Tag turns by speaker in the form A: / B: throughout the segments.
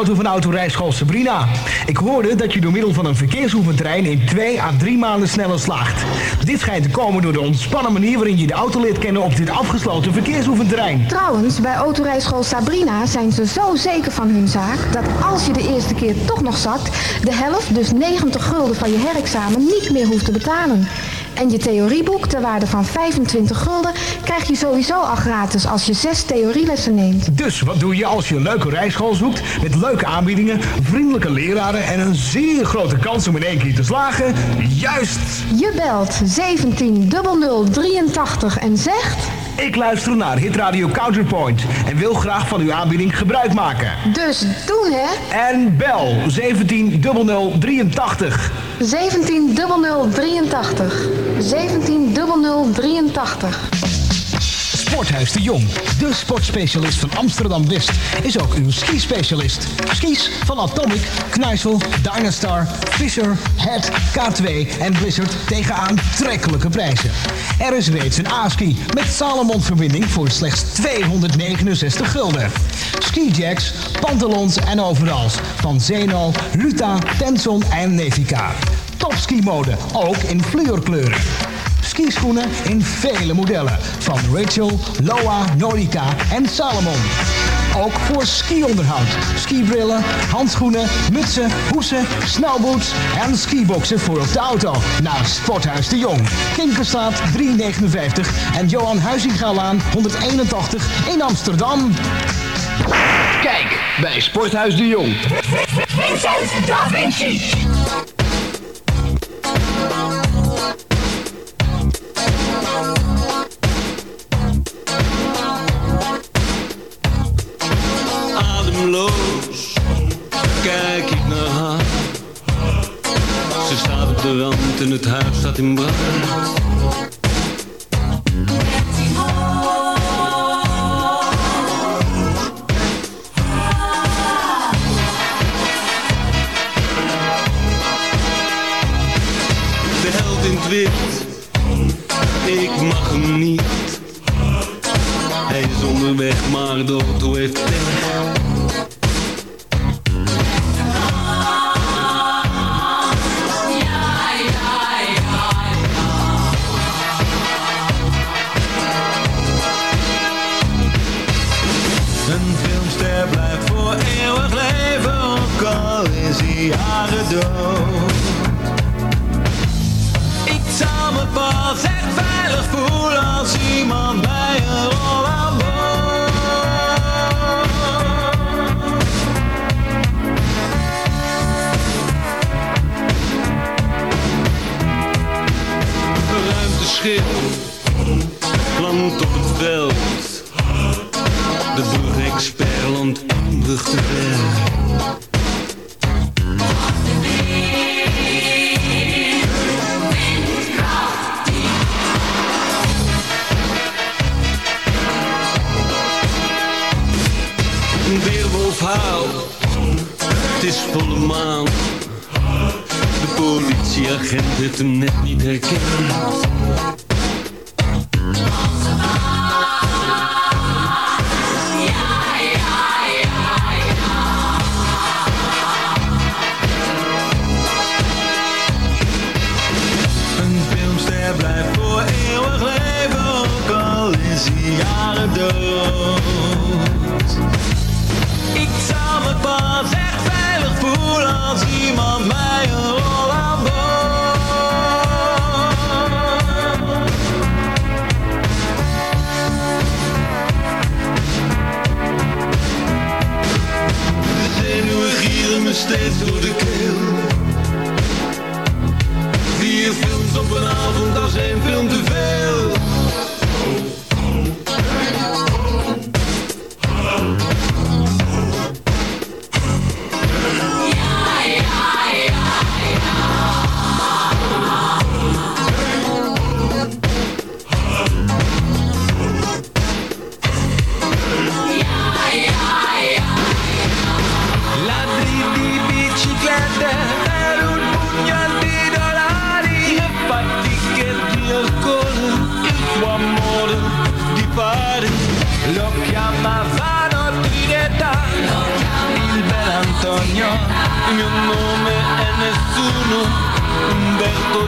A: auto van Autorijschool Sabrina? Ik hoorde dat je door middel van een verkeersoefenterrein in 2 à 3 maanden sneller slaagt. Dit schijnt te komen door de ontspannen manier waarin je de auto leert kennen op dit afgesloten verkeersoefenterrein.
B: Trouwens, bij autorijschool Sabrina zijn ze zo zeker van hun zaak dat als je de eerste keer toch nog zakt, de helft, dus 90 gulden van je herexamen, niet meer hoeft te betalen. En je theorieboek ter waarde van 25 gulden krijg je sowieso al gratis als je zes theorielessen neemt.
A: Dus wat doe je als je een leuke rijschool zoekt met leuke aanbiedingen, vriendelijke leraren en een zeer grote kans om in één keer te slagen? Juist!
B: Je belt 17 0083 en zegt...
A: Ik luister naar Hitradio Counterpoint en wil graag van uw aanbieding gebruik maken.
B: Dus doen hè?
A: En bel 17 0083.
B: 17 0083. 17 0083.
A: Sporthuis de Jong, de sportspecialist van Amsterdam West, is ook uw skispecialist. Skis van Atomic, Kneisel, Dynastar, Fisher, Head, K2 en Blizzard tegen aantrekkelijke prijzen. Er is reeds een A-ski met Salomon-verbinding voor slechts 269 gulden. Skijacks, pantalons en overals van Zeno, Luta, Tenson en Nevica. Topski-mode, ook in fluorkleuren. Skischoenen in vele modellen. Van Rachel, Loa, Nordica en Salomon. Ook voor skionderhoud. Skibrillen, handschoenen, mutsen, hoesen, snowboots en skiboxen voor op de auto. Naar Sporthuis de Jong. Kinkerstraat 359 en Johan Huizingalaan 181 in Amsterdam.
C: Kijk bij Sporthuis de Jong.
D: tym bratem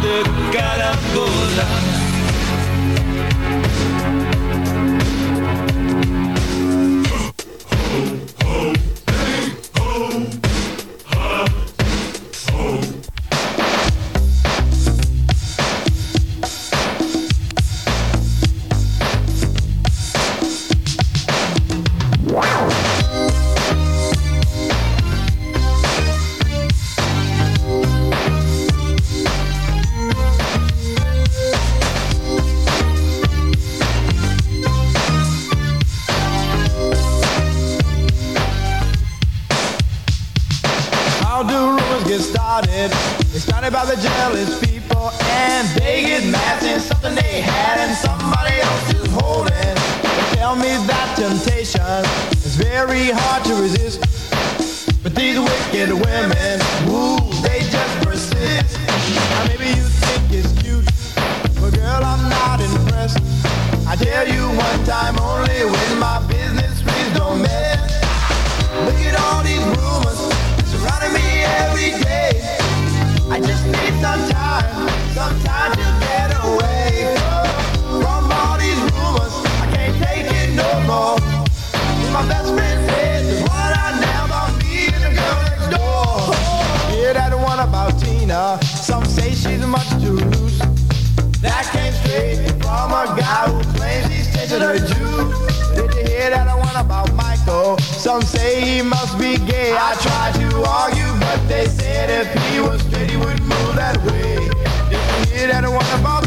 D: de
E: carambola should hurt you. Did you hear that one about Michael? Some say he must be gay. I tried to argue, but they said if he was straight, he wouldn't move that way. Did you hear that one about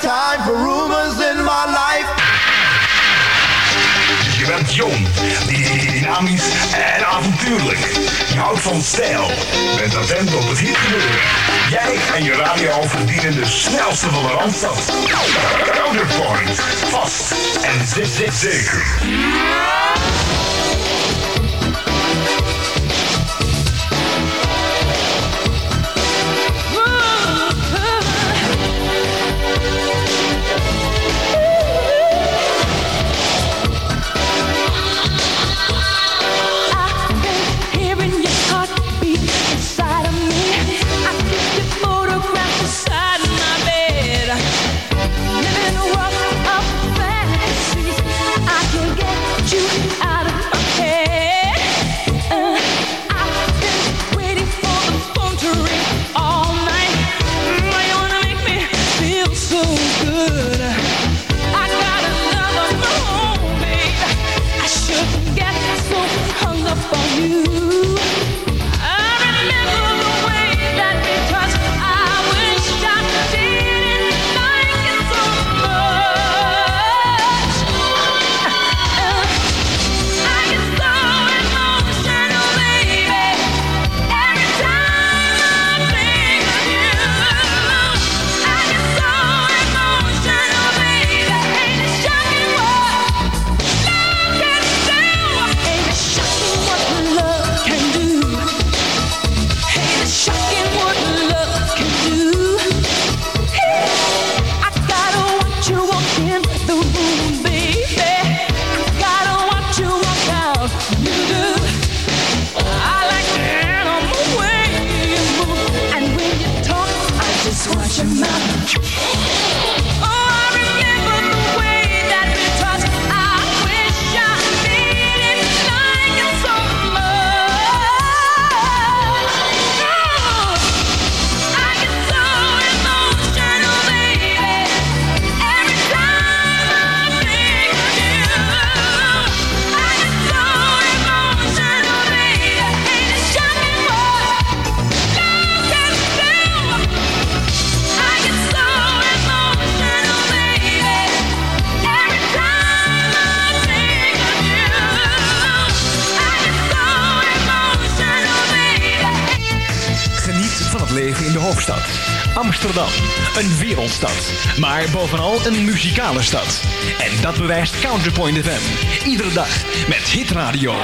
E: time for rumors in my life. Je bent jong, dynamisch en avontuurlijk. Je
F: houdt van stijl, bent attent op het hitgebeuren. Jij en je radio verdienen de snelste van de Randstad. Counterpoint, vast en zit, zit zeker.
C: Amsterdam, een wereldstad, maar bovenal een muzikale stad. En dat bewijst Counterpoint FM. Iedere dag met hitradio.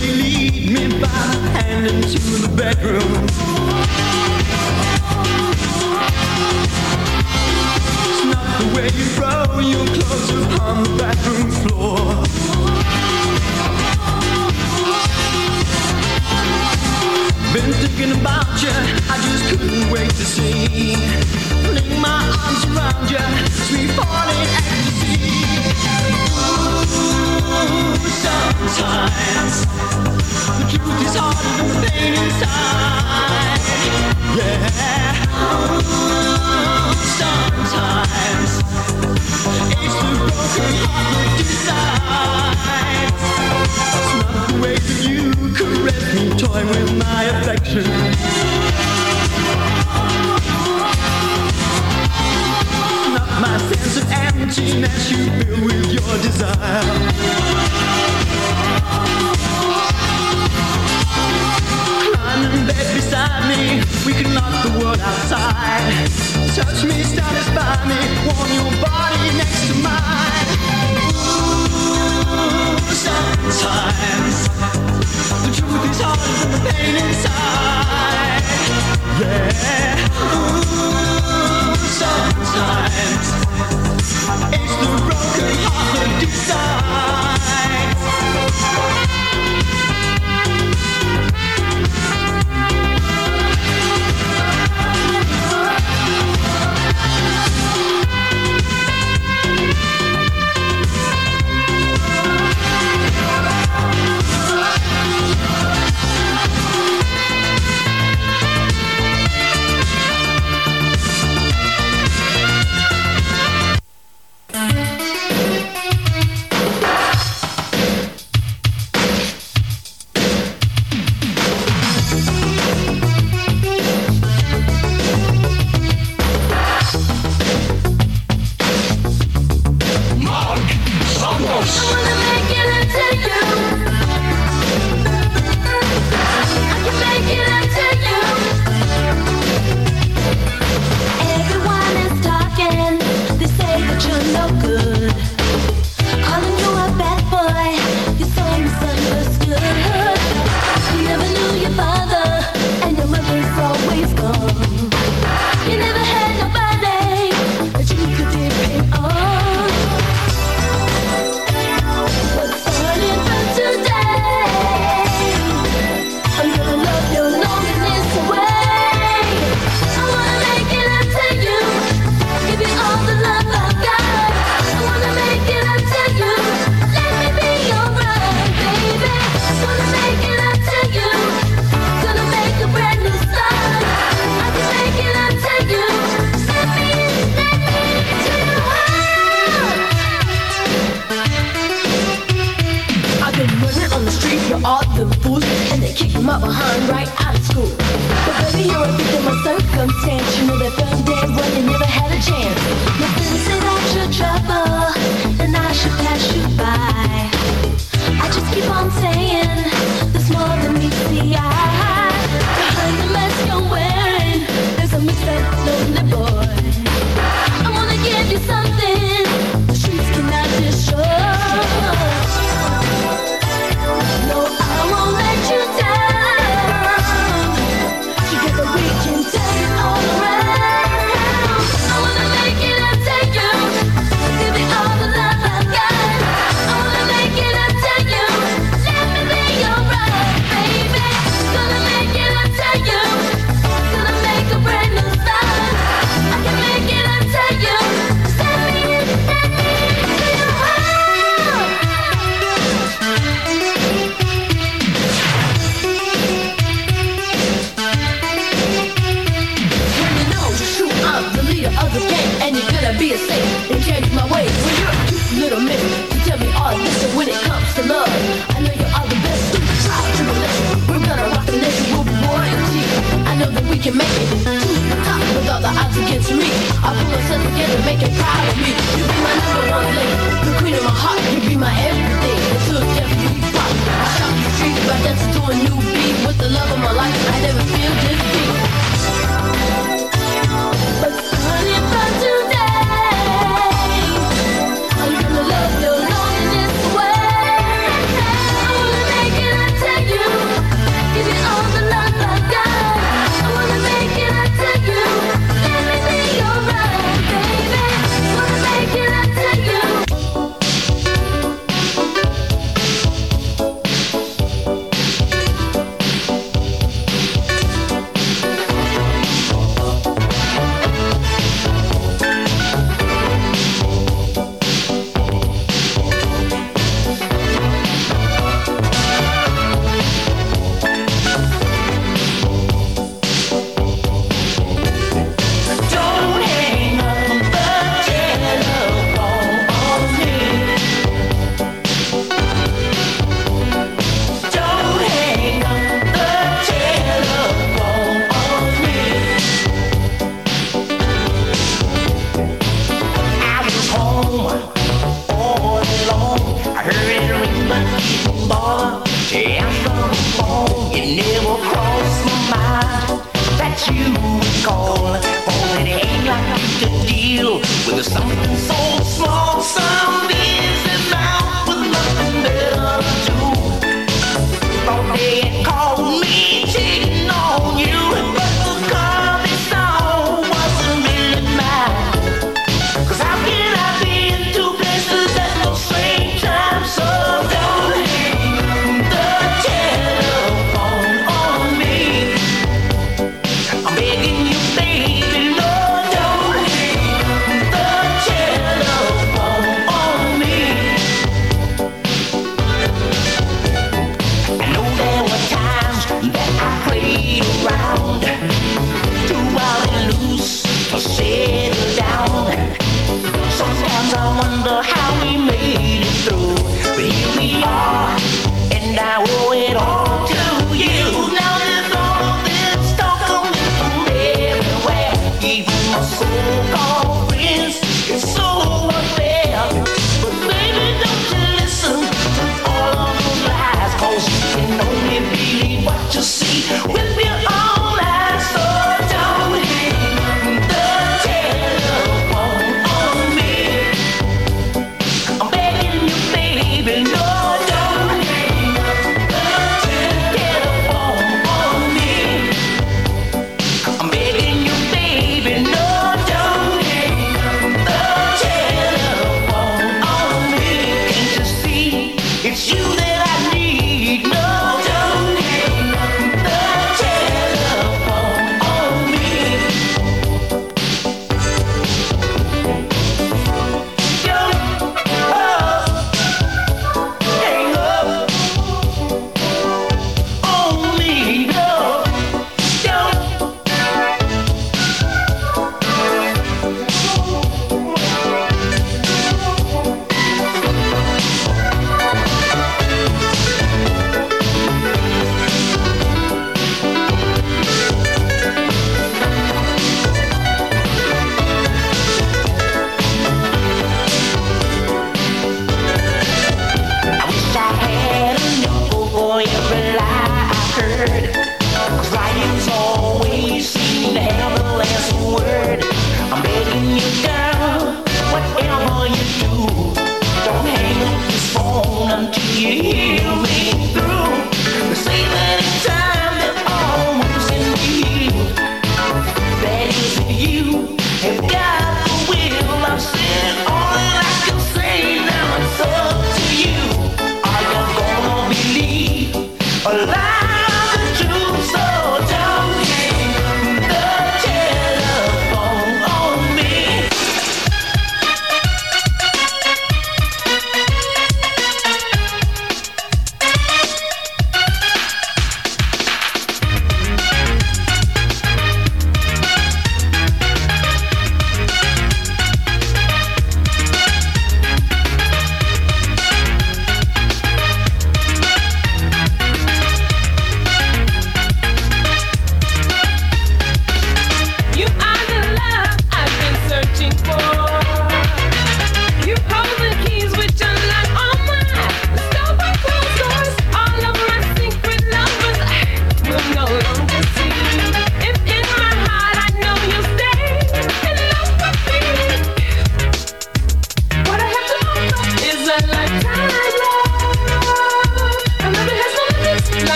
D: you lead me by the hand into the bedroom. It's not the way you throw your clothes upon the bathroom floor. Been thinking about you, I just couldn't wait to see. Lay my arms around you, sweet falling ecstasy. Ooh sometimes the truth is harder than the inside. Yeah. Oh, sometimes.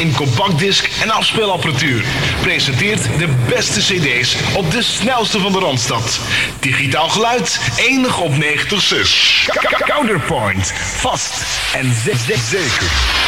D: in
G: compactdisc en afspeelapparatuur. Presenteert de beste cd's op de snelste van de Randstad. Digitaal geluid, enig op 90 zus. Counterpoint, vast en zeker.